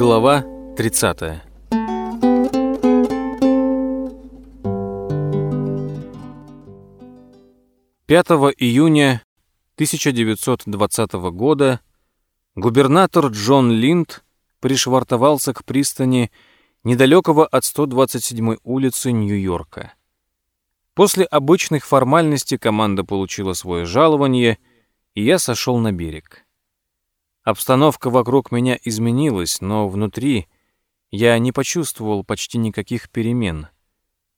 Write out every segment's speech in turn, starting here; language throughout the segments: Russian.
Глава 30. Пятого июня 1920 года губернатор Джон Линд пришвартовался к пристани недалекого от 127-й улицы Нью-Йорка. После обычных формальностей команда получила свое жалование, и я сошел на берег. Обстановка вокруг меня изменилась, но внутри я не почувствовал почти никаких перемен.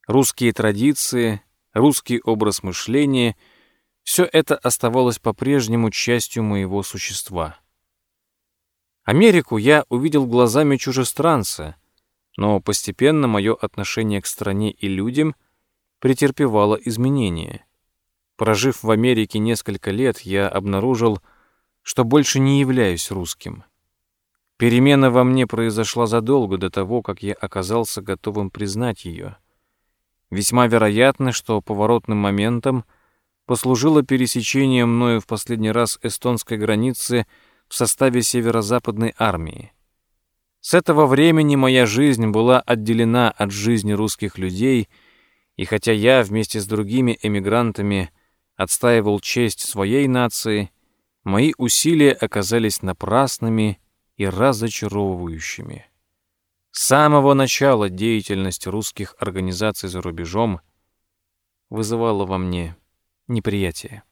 Русские традиции, русский образ мышления — все это оставалось по-прежнему частью моего существа. Америку я увидел глазами чужестранца, но постепенно мое отношение к стране и людям претерпевало изменения. Прожив в Америке несколько лет, я обнаружил, что больше не являюсь русским. Перемена во мне произошла задолго до того, как я оказался готовым признать ее. Весьма вероятно, что поворотным моментом послужило пересечение мною в последний раз эстонской границы в составе северо-западной армии. С этого времени моя жизнь была отделена от жизни русских людей, и хотя я вместе с другими эмигрантами отстаивал честь своей нации, мои усилия оказались напрасными и разочаровывающими. С самого начала деятельность русских организаций за рубежом вызывала во мне неприятие.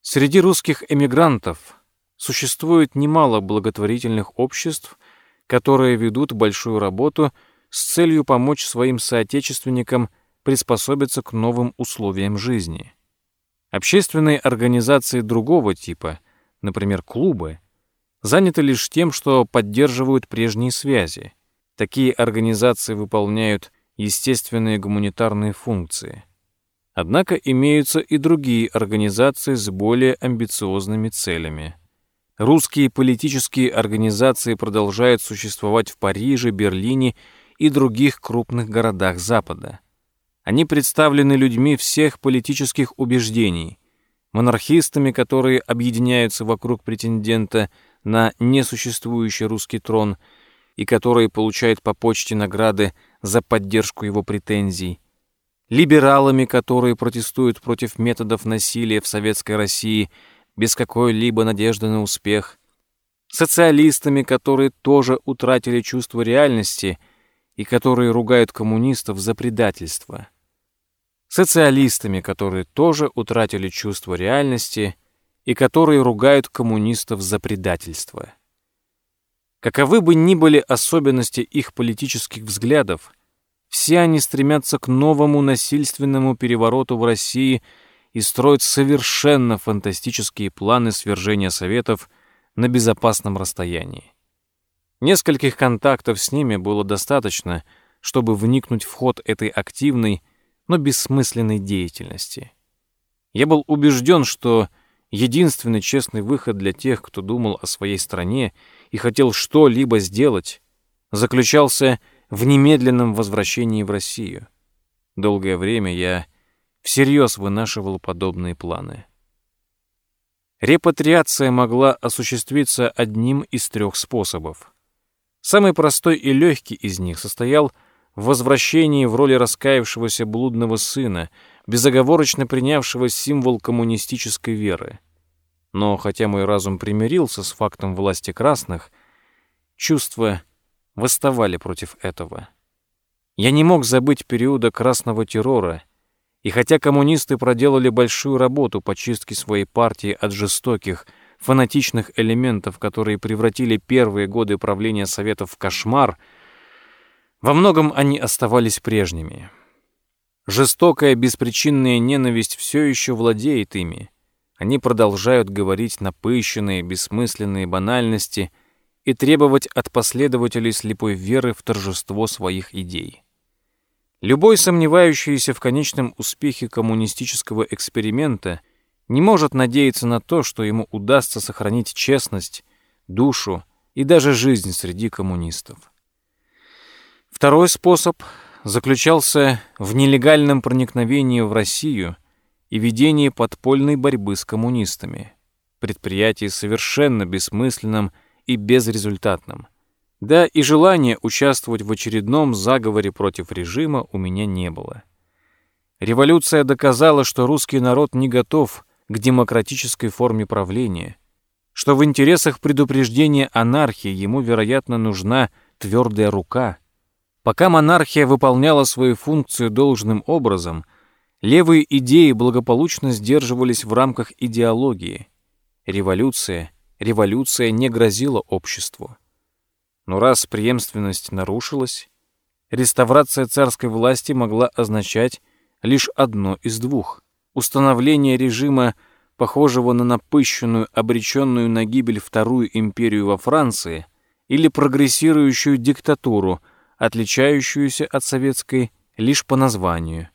Среди русских эмигрантов существует немало благотворительных обществ, которые ведут большую работу с целью помочь своим соотечественникам приспособиться к новым условиям жизни. Общественные организации другого типа, например, клубы, заняты лишь тем, что поддерживают прежние связи. Такие организации выполняют естественные гуманитарные функции. Однако имеются и другие организации с более амбициозными целями. Русские политические организации продолжают существовать в Париже, Берлине и других крупных городах Запада. Они представлены людьми всех политических убеждений, монархистами, которые объединяются вокруг претендента на несуществующий русский трон и которые получают по почте награды за поддержку его претензий, либералами, которые протестуют против методов насилия в советской России без какой-либо надежды на успех, социалистами, которые тоже утратили чувство реальности и которые ругают коммунистов за предательство социалистами, которые тоже утратили чувство реальности и которые ругают коммунистов за предательство. Каковы бы ни были особенности их политических взглядов, все они стремятся к новому насильственному перевороту в России и строят совершенно фантастические планы свержения Советов на безопасном расстоянии. Нескольких контактов с ними было достаточно, чтобы вникнуть в ход этой активной, но бессмысленной деятельности. Я был убежден, что единственный честный выход для тех, кто думал о своей стране и хотел что-либо сделать, заключался в немедленном возвращении в Россию. Долгое время я всерьез вынашивал подобные планы. Репатриация могла осуществиться одним из трех способов. Самый простой и легкий из них состоял в возвращении в роли раскаявшегося блудного сына, безоговорочно принявшего символ коммунистической веры. Но хотя мой разум примирился с фактом власти красных, чувства восставали против этого. Я не мог забыть периода красного террора, и хотя коммунисты проделали большую работу по чистке своей партии от жестоких, фанатичных элементов, которые превратили первые годы правления Советов в кошмар — во многом они оставались прежними. Жестокая беспричинная ненависть все еще владеет ими. Они продолжают говорить напыщенные, бессмысленные банальности и требовать от последователей слепой веры в торжество своих идей. Любой сомневающийся в конечном успехе коммунистического эксперимента не может надеяться на то, что ему удастся сохранить честность, душу и даже жизнь среди коммунистов. Второй способ заключался в нелегальном проникновении в Россию и ведении подпольной борьбы с коммунистами, предприятии совершенно бессмысленном и безрезультатным. Да и желания участвовать в очередном заговоре против режима у меня не было. Революция доказала, что русский народ не готов к демократической форме правления, что в интересах предупреждения анархии ему, вероятно, нужна твердая рука. Пока монархия выполняла свою функцию должным образом, левые идеи благополучно сдерживались в рамках идеологии. Революция, революция не грозила обществу. Но раз преемственность нарушилась, реставрация царской власти могла означать лишь одно из двух — установление режима, похожего на напыщенную, обреченную на гибель Вторую империю во Франции, или прогрессирующую диктатуру, отличающуюся от советской лишь по названию.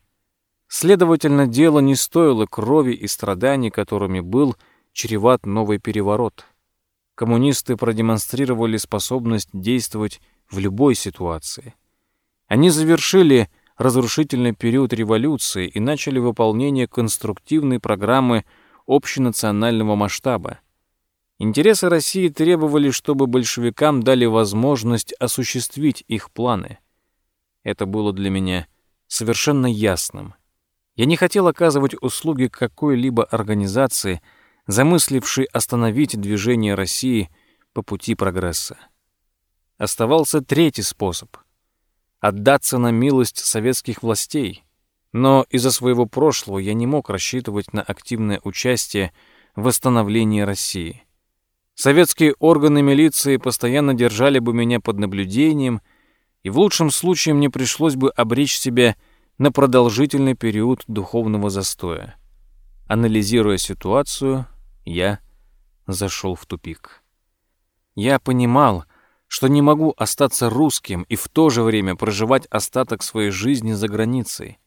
Следовательно, дело не стоило крови и страданий, которыми был чреват новый переворот — коммунисты продемонстрировали способность действовать в любой ситуации. Они завершили разрушительный период революции и начали выполнение конструктивной программы общенационального масштаба. Интересы России требовали, чтобы большевикам дали возможность осуществить их планы. Это было для меня совершенно ясным. Я не хотел оказывать услуги какой-либо организации – замысливший остановить движение России по пути прогресса. Оставался третий способ — отдаться на милость советских властей, но из-за своего прошлого я не мог рассчитывать на активное участие в восстановлении России. Советские органы милиции постоянно держали бы меня под наблюдением, и в лучшем случае мне пришлось бы обречь себя на продолжительный период духовного застоя. Анализируя ситуацию, я зашел в тупик. Я понимал, что не могу остаться русским и в то же время проживать остаток своей жизни за границей.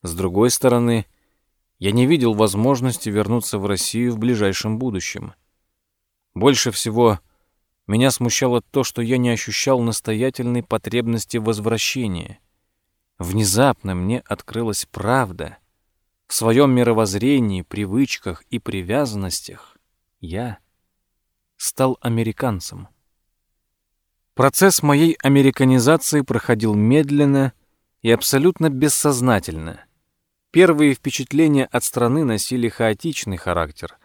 С другой стороны, я не видел возможности вернуться в Россию в ближайшем будущем. Больше всего меня смущало то, что я не ощущал настоятельной потребности возвращения. Внезапно мне открылась правда — в своем мировоззрении, привычках и привязанностях я стал американцем. Процесс моей американизации проходил медленно и абсолютно бессознательно. Первые впечатления от страны носили хаотичный характер.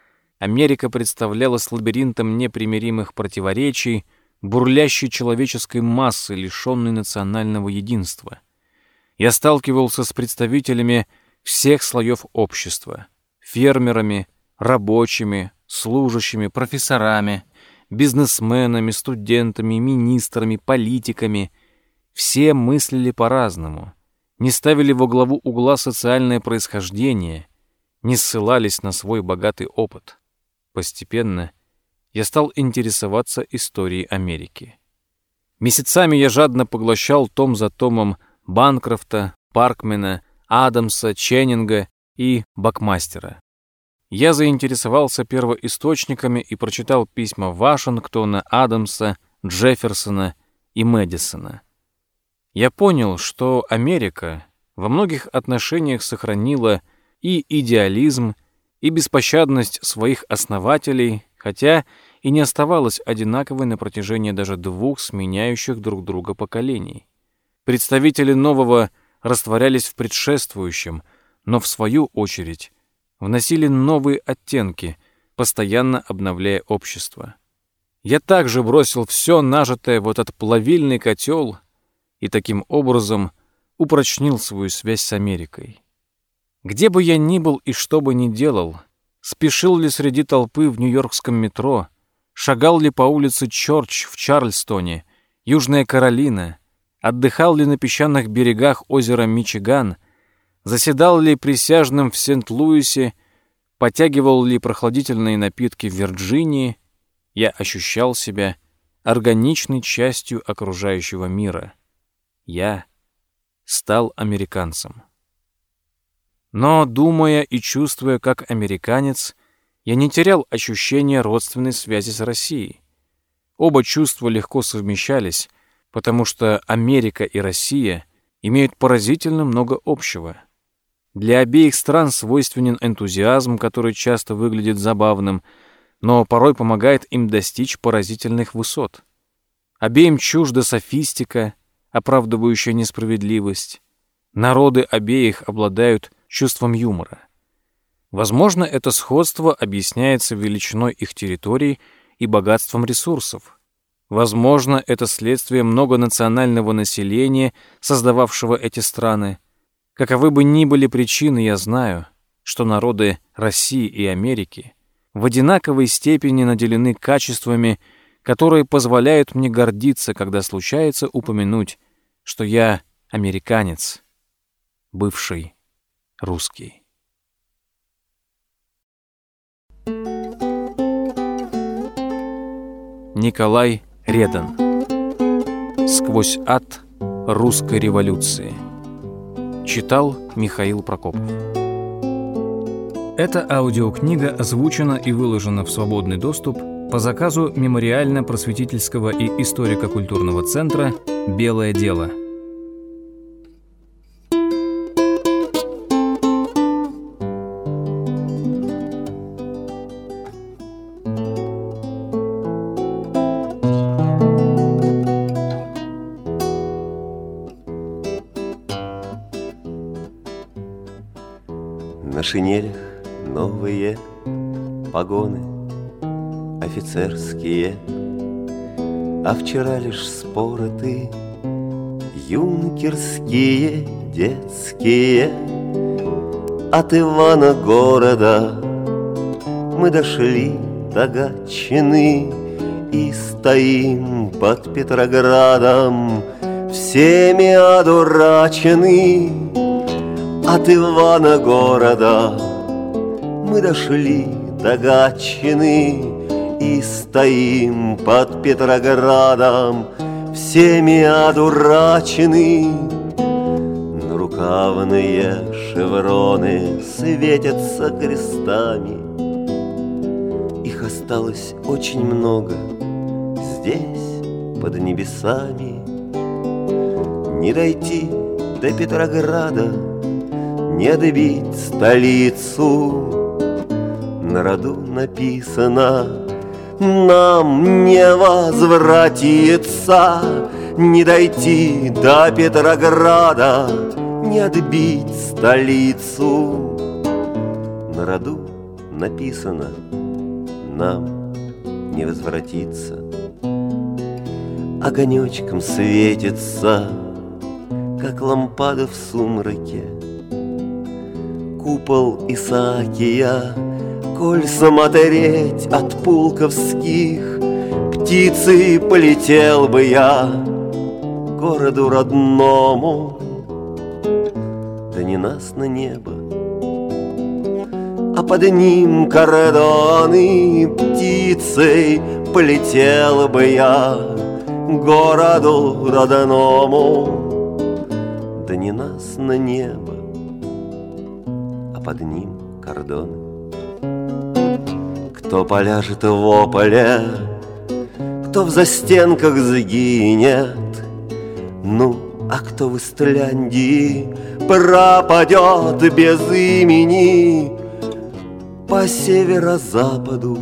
Америка представлялась лабиринтом непримиримых противоречий, бурлящей человеческой массы, лишенной национального единства. Я сталкивался с представителями всех слоев общества — фермерами, рабочими, служащими, профессорами, бизнесменами, студентами, министрами, политиками. Все мыслили по-разному, не ставили во главу угла социальное происхождение, не ссылались на свой богатый опыт. Постепенно я стал интересоваться историей Америки. Месяцами я жадно поглощал том за томом Банкрофта, Паркмена, Адамса, Ченнинга и Бакмастера. Я заинтересовался первоисточниками и прочитал письма Вашингтона, Адамса, Джефферсона и Мэдисона. Я понял, что Америка во многих отношениях сохранила и идеализм, и беспощадность своих основателей, хотя и не оставалась одинаковой на протяжении даже двух сменяющих друг друга поколений. Представители нового растворялись в предшествующем, но в свою очередь вносили новые оттенки, постоянно обновляя общество. Я также бросил все нажитое в этот плавильный котел и таким образом упрочнил свою связь с Америкой. Где бы я ни был и что бы ни делал, спешил ли среди толпы в нью-йоркском метро, шагал ли по улице Чорч в Чарльстоне, Южная Каролина, отдыхал ли на песчаных берегах озера Мичиган, заседал ли присяжным в Сент-Луисе, потягивал ли прохладительные напитки в Вирджинии, я ощущал себя органичной частью окружающего мира. Я стал американцем. Но, думая и чувствуя как американец, я не терял ощущения родственной связи с Россией. Оба чувства легко совмещались — потому что Америка и Россия имеют поразительно много общего. Для обеих стран свойственен энтузиазм, который часто выглядит забавным, но порой помогает им достичь поразительных высот. Обеим чужда софистика, оправдывающая несправедливость. Народы обеих обладают чувством юмора. Возможно, это сходство объясняется величиной их территорий и богатством ресурсов. Возможно, это следствие многонационального населения, создававшего эти страны. Каковы бы ни были причины, я знаю, что народы России и Америки в одинаковой степени наделены качествами, которые позволяют мне гордиться, когда случается упомянуть, что я американец, бывший русский. Николай Редан. Сквозь ад русской революции. Читал Михаил Прокопов. Эта аудиокнига озвучена и выложена в свободный доступ по заказу Мемориально-просветительского и историко-культурного центра «Белое дело». На шинелях новые погоны офицерские, А вчера лишь споры ты юнкерские, детские. От Ивана города мы дошли до Гатчины И стоим под Петроградом, всеми одурачены от Ивана города. Мы дошли до Гатчины И стоим под Петроградом. Всеми одурачены. Нарукавные шевроны Светятся крестами. Их осталось очень много Здесь, под небесами. Не дойти до Петрограда не отбить столицу. На роду написано, нам не возвратиться, Не дойти до Петрограда, Не отбить столицу. На роду написано, нам не возвратиться. Огонечком светится, как лампада в сумраке, купол Исаакия, Коль смотреть от пулковских Птицы полетел бы я Городу родному. Да не нас на небо А под ним кордоны Птицей полетел бы я Городу родному. Да не нас на небо под ним кордоны. Кто поляжет в ополе, кто в застенках загинет, ну, а кто в Истляндии пропадет без имени по северо-западу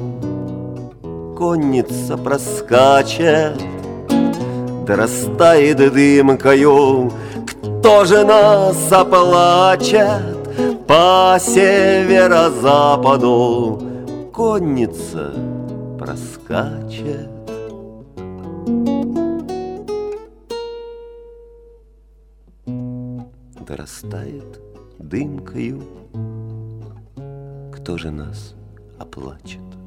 конница проскачет, да растает дымкою, кто же нас оплачет? По северо-западу конница проскачет. Дорастает дымкою, кто же нас оплачет?